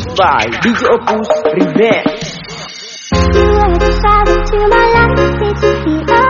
produced by DJ Opus Remix. You are the father to my life, it's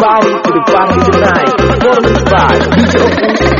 body to the body tonight. One by DJ